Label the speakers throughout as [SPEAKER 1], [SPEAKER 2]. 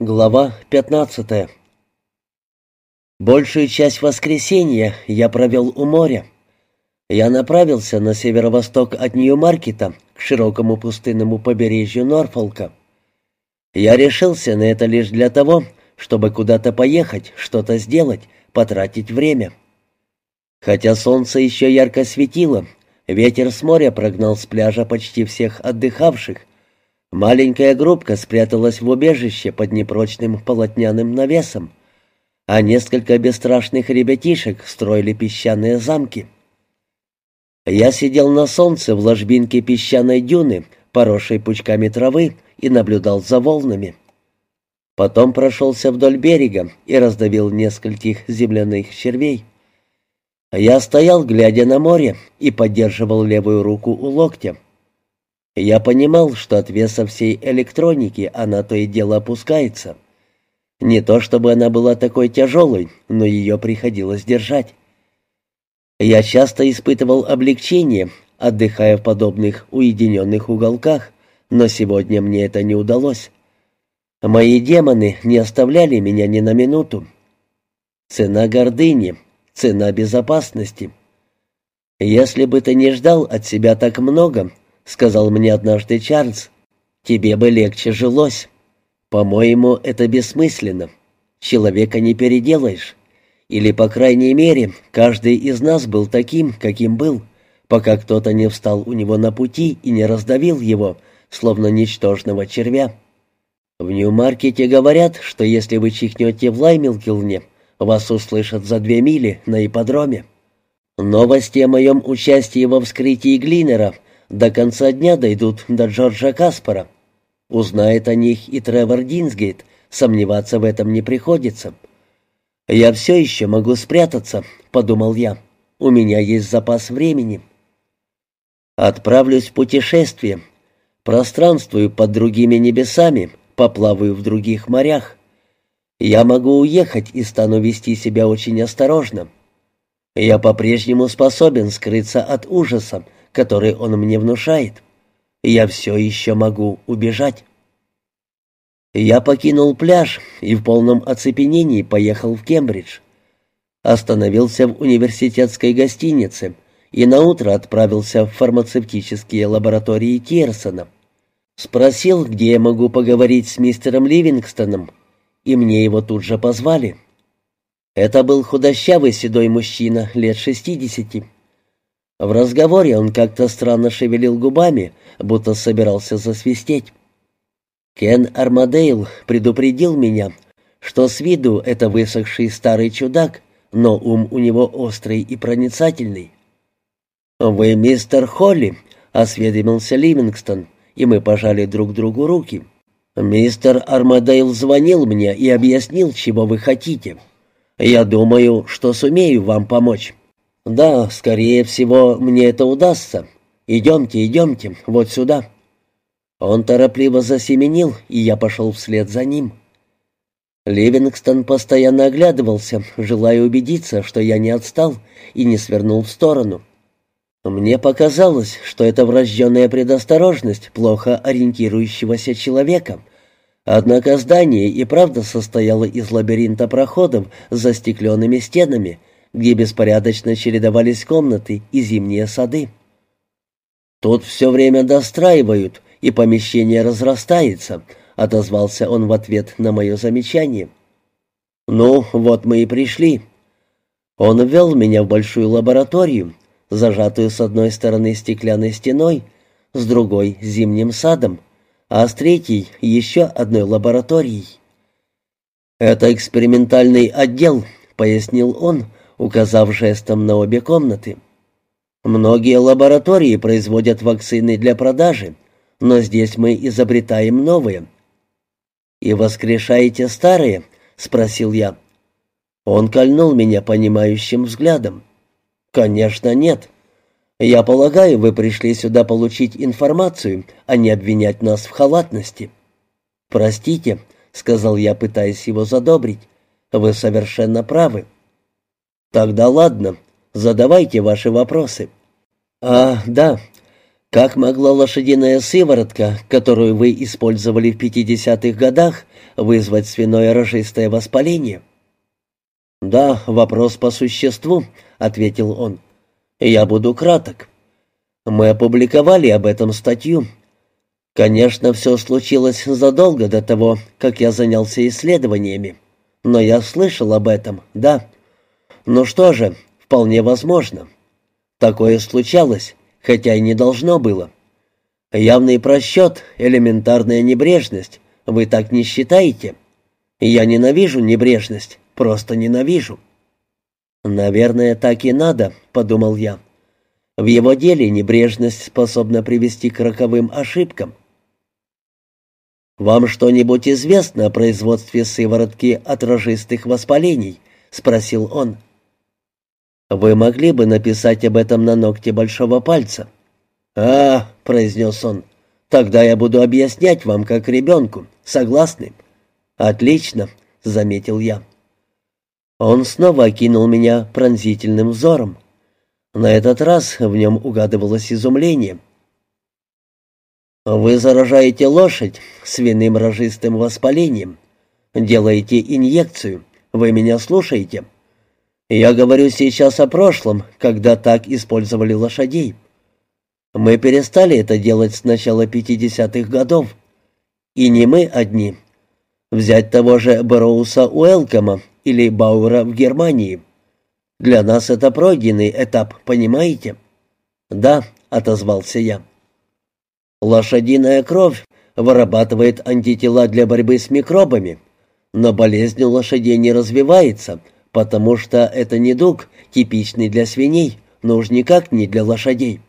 [SPEAKER 1] Глава 15 Большую часть воскресенья я провел у моря. Я направился на северо-восток от Нью-Маркета к широкому пустынному побережью Норфолка. Я решился на это лишь для того, чтобы куда-то поехать, что-то сделать, потратить время. Хотя солнце еще ярко светило, ветер с моря прогнал с пляжа почти всех отдыхавших, Маленькая группка спряталась в убежище под непрочным полотняным навесом, а несколько бесстрашных ребятишек строили песчаные замки. Я сидел на солнце в ложбинке песчаной дюны, поросшей пучками травы, и наблюдал за волнами. Потом прошелся вдоль берега и раздавил нескольких земляных червей. Я стоял, глядя на море, и поддерживал левую руку у локтя. Я понимал, что от веса всей электроники она то и дело опускается. Не то чтобы она была такой тяжелой, но ее приходилось держать. Я часто испытывал облегчение, отдыхая в подобных уединенных уголках, но сегодня мне это не удалось. Мои демоны не оставляли меня ни на минуту. Цена гордыни, цена безопасности. Если бы ты не ждал от себя так много, — сказал мне однажды Чарльз, — «тебе бы легче жилось. По-моему, это бессмысленно. Человека не переделаешь. Или, по крайней мере, каждый из нас был таким, каким был, пока кто-то не встал у него на пути и не раздавил его, словно ничтожного червя. В Нью-Маркете говорят, что если вы чихнете в Лаймилкилне, вас услышат за две мили на ипподроме. Новости о моем участии во вскрытии Глинера до конца дня дойдут до Джорджа Каспара. Узнает о них и Тревор Динсгейт, сомневаться в этом не приходится. «Я все еще могу спрятаться», — подумал я. «У меня есть запас времени». «Отправлюсь в путешествие. Пространствую под другими небесами, поплаваю в других морях. Я могу уехать и стану вести себя очень осторожно. Я по-прежнему способен скрыться от ужаса, который он мне внушает. Я все еще могу убежать. Я покинул пляж и в полном оцепенении поехал в Кембридж. Остановился в университетской гостинице и наутро отправился в фармацевтические лаборатории Тирсона. Спросил, где я могу поговорить с мистером Ливингстоном, и мне его тут же позвали. Это был худощавый седой мужчина лет шестидесяти. В разговоре он как-то странно шевелил губами, будто собирался засвистеть. Кен Армадейл предупредил меня, что с виду это высохший старый чудак, но ум у него острый и проницательный. «Вы мистер Холли?» — осведомился Ливингстон, и мы пожали друг другу руки. «Мистер Армадейл звонил мне и объяснил, чего вы хотите. Я думаю, что сумею вам помочь». «Да, скорее всего, мне это удастся. Идемте, идемте, вот сюда». Он торопливо засеменил, и я пошел вслед за ним. Ливингстон постоянно оглядывался, желая убедиться, что я не отстал и не свернул в сторону. Мне показалось, что это врожденная предосторожность плохо ориентирующегося человека. Однако здание и правда состояло из лабиринта проходов с застекленными стенами — где беспорядочно чередовались комнаты и зимние сады. «Тут все время достраивают, и помещение разрастается», — отозвался он в ответ на мое замечание. «Ну, вот мы и пришли». Он ввел меня в большую лабораторию, зажатую с одной стороны стеклянной стеной, с другой — зимним садом, а с третьей — еще одной лабораторией. «Это экспериментальный отдел», — пояснил он, указав жестом на обе комнаты. «Многие лаборатории производят вакцины для продажи, но здесь мы изобретаем новые». «И воскрешаете старые?» — спросил я. Он кольнул меня понимающим взглядом. «Конечно, нет. Я полагаю, вы пришли сюда получить информацию, а не обвинять нас в халатности». «Простите», — сказал я, пытаясь его задобрить. «Вы совершенно правы. «Тогда ладно, задавайте ваши вопросы». «А, да. Как могла лошадиная сыворотка, которую вы использовали в 50-х годах, вызвать свиное рожистое воспаление? «Да, вопрос по существу», — ответил он. «Я буду краток. Мы опубликовали об этом статью. Конечно, все случилось задолго до того, как я занялся исследованиями. Но я слышал об этом, да. Ну что же, вполне возможно. Такое случалось, хотя и не должно было. Явный просчет, элементарная небрежность. Вы так не считаете? Я ненавижу небрежность, просто ненавижу. «Наверное, так и надо», — подумал я. В его деле небрежность способна привести к роковым ошибкам. «Вам что-нибудь известно о производстве сыворотки от рожистых воспалений?» — спросил он. «Вы могли бы написать об этом на ногте большого пальца?» «А, — произнес он, — тогда я буду объяснять вам, как ребенку. Согласны?» «Отлично», — заметил я. Он снова окинул меня пронзительным взором. На этот раз в нем угадывалось изумление. «Вы заражаете лошадь свиным рожистым воспалением, делаете инъекцию. Вы меня слушаете? Я говорю сейчас о прошлом, когда так использовали лошадей. Мы перестали это делать с начала 50-х годов. И не мы одни. Взять того же Броуса Уэлкома или Бауэра в Германии – для нас это пройденный этап, понимаете?» «Да», — отозвался я. «Лошадиная кровь вырабатывает антитела для борьбы с микробами, но болезнь у лошадей не развивается, потому что это недуг, типичный для свиней, но уж никак не для лошадей».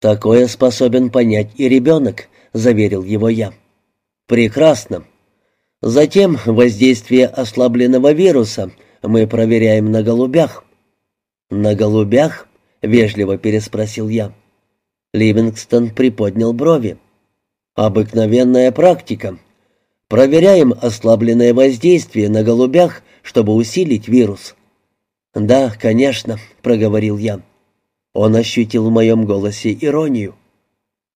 [SPEAKER 1] «Такое способен понять и ребенок», — заверил его я. «Прекрасно. Затем воздействие ослабленного вируса мы проверяем на голубях». «На голубях?» — вежливо переспросил я. Ливингстон приподнял брови. «Обыкновенная практика. Проверяем ослабленное воздействие на голубях, чтобы усилить вирус». «Да, конечно», — проговорил я. Он ощутил в моем голосе иронию.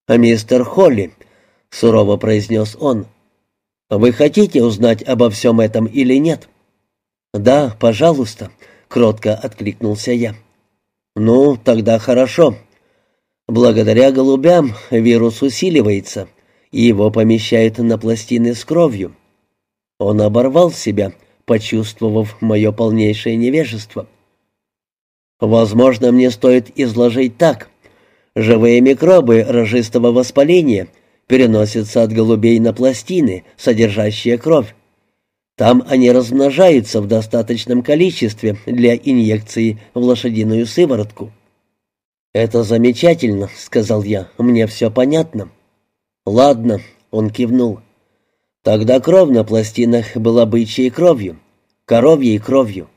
[SPEAKER 1] «А мистер Холли», — сурово произнес он, — «вы хотите узнать обо всем этом или нет?» «Да, пожалуйста», — кротко откликнулся я. «Ну, тогда хорошо. Благодаря голубям вирус усиливается, и его помещают на пластины с кровью». Он оборвал себя, почувствовав мое полнейшее невежество. «Возможно, мне стоит изложить так. Живые микробы рожистого воспаления переносятся от голубей на пластины, содержащие кровь. Там они размножаются в достаточном количестве для инъекции в лошадиную сыворотку. «Это замечательно», — сказал я, — «мне все понятно». «Ладно», — он кивнул. «Тогда кровь на пластинах была бычьей кровью, коровьей кровью».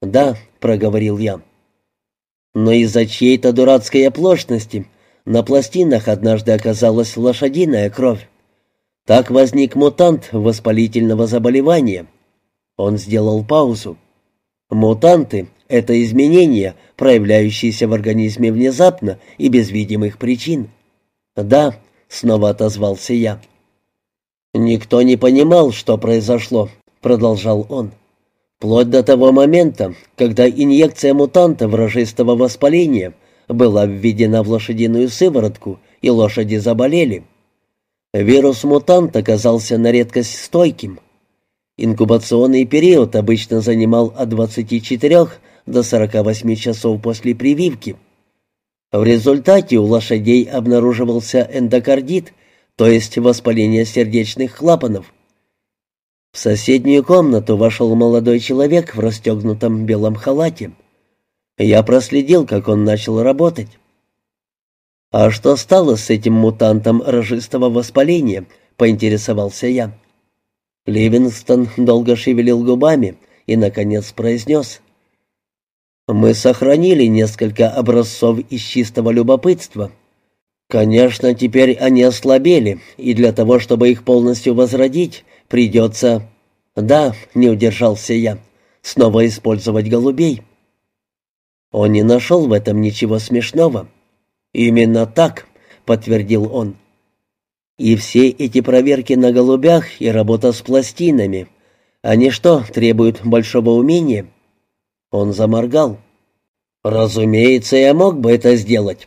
[SPEAKER 1] «Да», — проговорил я. «Но из-за чьей-то дурацкой оплошности на пластинах однажды оказалась лошадиная кровь. Так возник мутант воспалительного заболевания. Он сделал паузу. Мутанты — это изменения, проявляющиеся в организме внезапно и без видимых причин. «Да», — снова отозвался я. «Никто не понимал, что произошло», — продолжал он. «Вплоть до того момента, когда инъекция мутанта вражистого воспаления была введена в лошадиную сыворотку, и лошади заболели». Вирус-мутант оказался на редкость стойким. Инкубационный период обычно занимал от 24 до 48 часов после прививки. В результате у лошадей обнаруживался эндокардит, то есть воспаление сердечных клапанов. В соседнюю комнату вошел молодой человек в расстегнутом белом халате. Я проследил, как он начал работать. «А что стало с этим мутантом рожистого воспаления?» — поинтересовался я. Ливингстон долго шевелил губами и, наконец, произнес. «Мы сохранили несколько образцов из чистого любопытства. Конечно, теперь они ослабели, и для того, чтобы их полностью возродить, придется...» «Да», — не удержался я, — «снова использовать голубей». Он не нашел в этом ничего смешного. «Именно так», — подтвердил он. «И все эти проверки на голубях и работа с пластинами, они что, требуют большого умения?» Он заморгал. «Разумеется, я мог бы это сделать.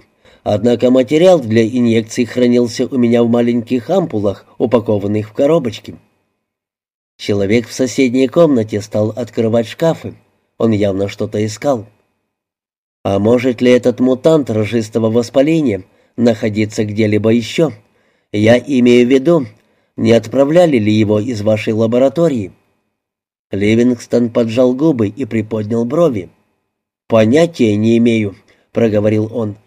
[SPEAKER 1] Однако материал для инъекций хранился у меня в маленьких ампулах, упакованных в коробочки». Человек в соседней комнате стал открывать шкафы. Он явно что-то искал. А может ли этот мутант рожистого воспаления находиться где-либо еще? Я имею в виду, не отправляли ли его из вашей лаборатории? Ливингстон поджал губы и приподнял брови. «Понятия не имею», — проговорил он.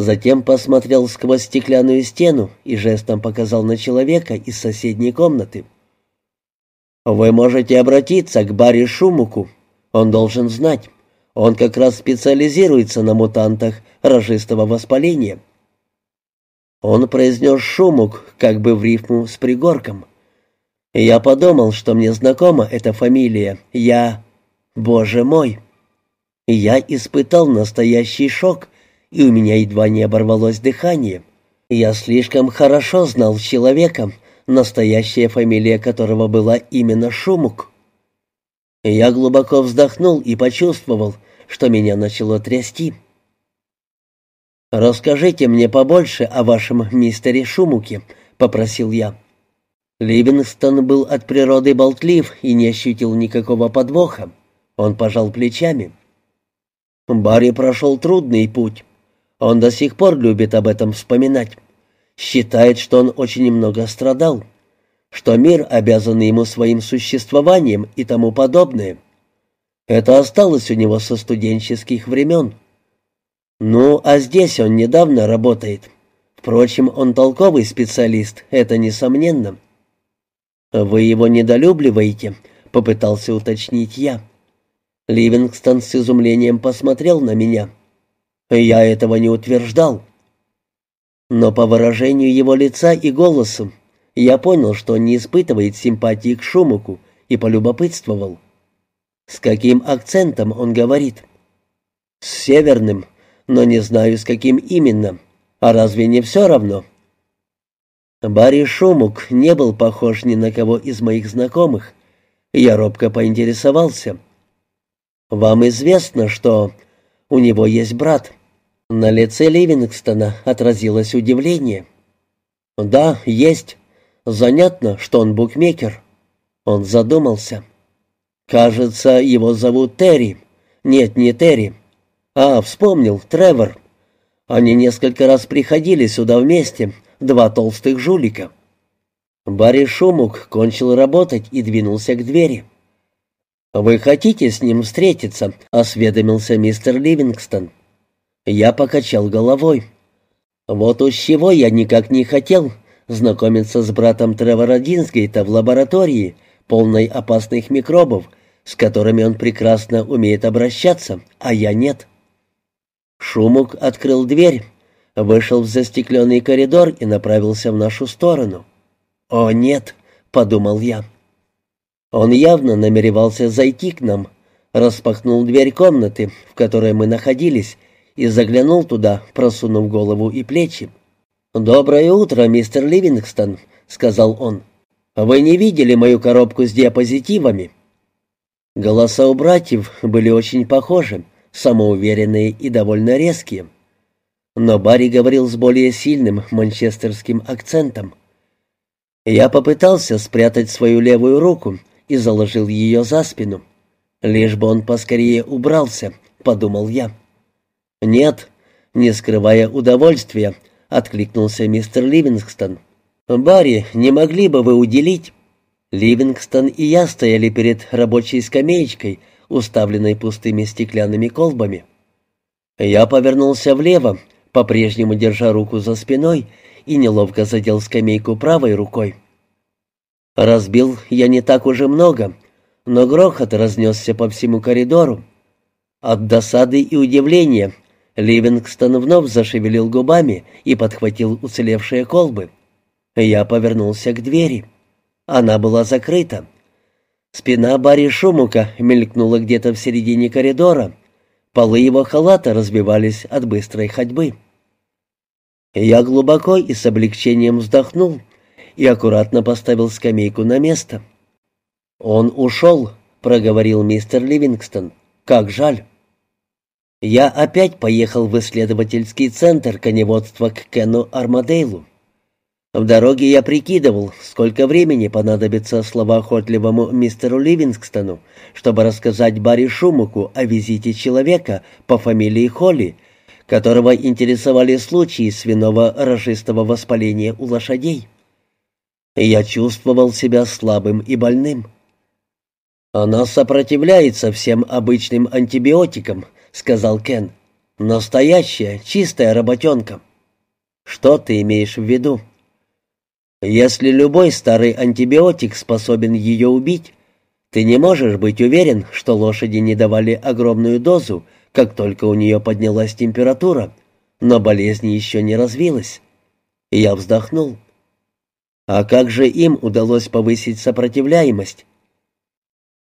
[SPEAKER 1] Затем посмотрел сквозь стеклянную стену и жестом показал на человека из соседней комнаты. «Вы можете обратиться к Барри Шумуку. Он должен знать. Он как раз специализируется на мутантах рожистого воспаления». Он произнес Шумук, как бы в рифму с пригорком. Я подумал, что мне знакома эта фамилия. Я... Боже мой! Я испытал настоящий шок, и у меня едва не оборвалось дыхание. Я слишком хорошо знал человека, настоящая фамилия которого была именно Шумук. Я глубоко вздохнул и почувствовал, что меня начало трясти. «Расскажите мне побольше о вашем мистере Шумуке», — попросил я. Ливингстон был от природы болтлив и не ощутил никакого подвоха. Он пожал плечами. Барри прошел трудный путь. Он до сих пор любит об этом вспоминать. Считает, что он очень много страдал, что мир обязан ему своим существованием и тому подобное. Это осталось у него со студенческих времен. Ну, а здесь он недавно работает. Впрочем, он толковый специалист, это несомненно. «Вы его недолюбливаете?» — попытался уточнить я. Ливингстон с изумлением посмотрел на меня. «Я этого не утверждал». Но по выражению его лица и голосу я понял, что он не испытывает симпатии к Шумуку, и полюбопытствовал. С каким акцентом он говорит? «С северным, но не знаю, с каким именно. А разве не все равно?» Барри Шумук не был похож ни на кого из моих знакомых. Я робко поинтересовался. «Вам известно, что у него есть брат?» На лице Ливингстона отразилось удивление. «Да, есть. Занятно, что он букмекер». Он задумался. «Кажется, его зовут Терри. Нет, не Терри. А, вспомнил, Тревор. Они несколько раз приходили сюда вместе, два толстых жулика. Барри Шумук кончил работать и двинулся к двери. «Вы хотите с ним встретиться?» — осведомился мистер Ливингстон. Я покачал головой. Вот уж чего я никак не хотел знакомиться с братом Тревора Динсгейта в лаборатории, полной опасных микробов, с которыми он прекрасно умеет обращаться, а я нет. Шумук открыл дверь, вышел в застекленный коридор и направился в нашу сторону. «О, нет!» — подумал я. Он явно намеревался зайти к нам, распахнул дверь комнаты, в которой мы находились, и заглянул туда, просунув голову и плечи. «Доброе утро, мистер Ливингстон», — сказал он. «Вы не видели мою коробку с диапозитивами?» Голоса у братьев были очень похожи, самоуверенные и довольно резкие. Но Барри говорил с более сильным манчестерским акцентом. Я попытался спрятать свою левую руку и заложил ее за спину. Лишь бы он поскорее убрался, подумал я. Нет, не скрывая удовольствия, откликнулся мистер Ливингстон. «Барри, не могли бы вы уделить?» Ливингстон и я стояли перед рабочей скамеечкой, уставленной пустыми стеклянными колбами. Я повернулся влево, по-прежнему держа руку за спиной, и неловко задел скамейку правой рукой. Разбил я не так уже много, но грохот разнесся по всему коридору. От досады и удивления Ливингстон вновь зашевелил губами и подхватил уцелевшие колбы. Я повернулся к двери. Она была закрыта. Спина Барри Шумука мелькнула где-то в середине коридора, Полы его халата разбивались от быстрой ходьбы. Я глубоко и с облегчением вздохнул и аккуратно поставил скамейку на место. «Он ушел», — проговорил мистер Ливингстон. «Как жаль». Я опять поехал в исследовательский центр коневодства к Кену Армадейлу. В дороге я прикидывал, сколько времени понадобится словоохотливому мистеру Ливингстону, чтобы рассказать Барри Шумуку о визите человека по фамилии Холли, которого интересовали случаи свиного рожистого воспаления у лошадей. Я чувствовал себя слабым и больным. «Она сопротивляется всем обычным антибиотикам», — сказал Кен. «Настоящая, чистая работенка». «Что ты имеешь в виду?» Если любой старый антибиотик способен ее убить, ты не можешь быть уверен, что лошади не давали огромную дозу, как только у нее поднялась температура, но болезнь еще не развилась. я вздохнул. А как же им удалось повысить сопротивляемость?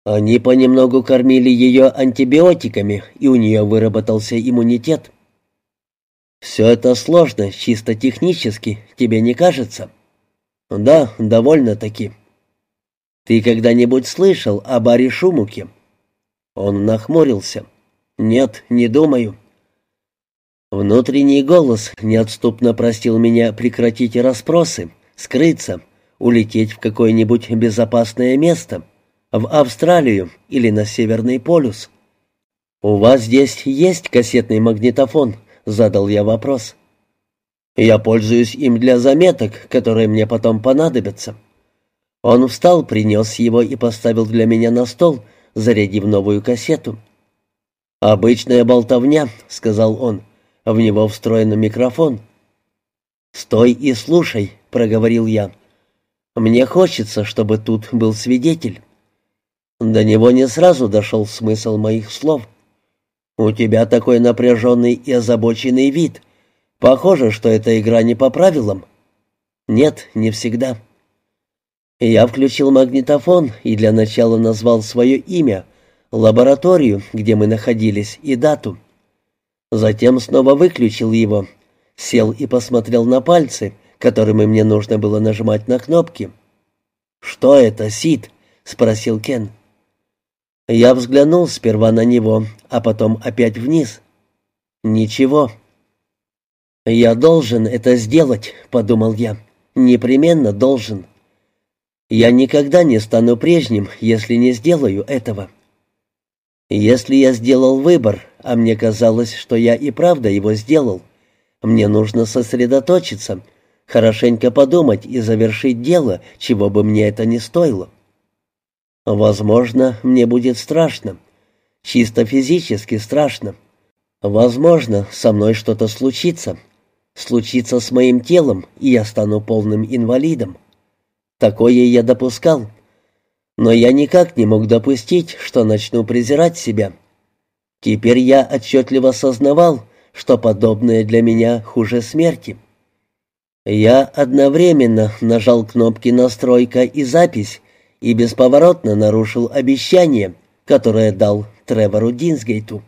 [SPEAKER 1] Они понемногу кормили ее антибиотиками, и у нее выработался иммунитет. Все это сложно, чисто технически, тебе не кажется?» «Да, довольно-таки». «Ты когда-нибудь слышал о Баре Шумуке?» Он нахмурился. «Нет, не думаю». Внутренний голос неотступно простил меня прекратить расспросы, скрыться, улететь в какое-нибудь безопасное место, в Австралию или на Северный полюс. «У вас здесь есть кассетный магнитофон?» — задал я вопрос. Я пользуюсь им для заметок, которые мне потом понадобятся». Он встал, принес его и поставил для меня на стол, зарядив новую кассету. «Обычная болтовня», — сказал он. В него встроен микрофон. «Стой и слушай», — проговорил я. «Мне хочется, чтобы тут был свидетель». До него не сразу дошел смысл моих слов. «У тебя такой напряженный и озабоченный вид», Похоже, что эта игра не по правилам. Нет, не всегда. Я включил магнитофон и для начала назвал свое имя, лабораторию, где мы находились, и дату. Затем снова выключил его, сел и посмотрел на пальцы, которыми мне нужно было нажимать на кнопки. «Что это, Сид?» — спросил Кен. Я взглянул сперва на него, а потом опять вниз. «Ничего». «Я должен это сделать», — подумал я. «Непременно должен. Я никогда не стану прежним, если не сделаю этого». Если я сделал выбор, а мне казалось, что я и правда его сделал, мне нужно сосредоточиться, хорошенько подумать и завершить дело, чего бы мне это ни стоило. Возможно, мне будет страшно, чисто физически страшно. Возможно, со мной что-то случится, случится с моим телом, и я стану полным инвалидом. Такое я допускал. Но я никак не мог допустить, что начну презирать себя. Теперь я отчетливо сознавал, что подобное для меня хуже смерти. Я одновременно нажал кнопки «Настройка» и «Запись» и бесповоротно нарушил обещание, которое дал Тревору Динсгейту.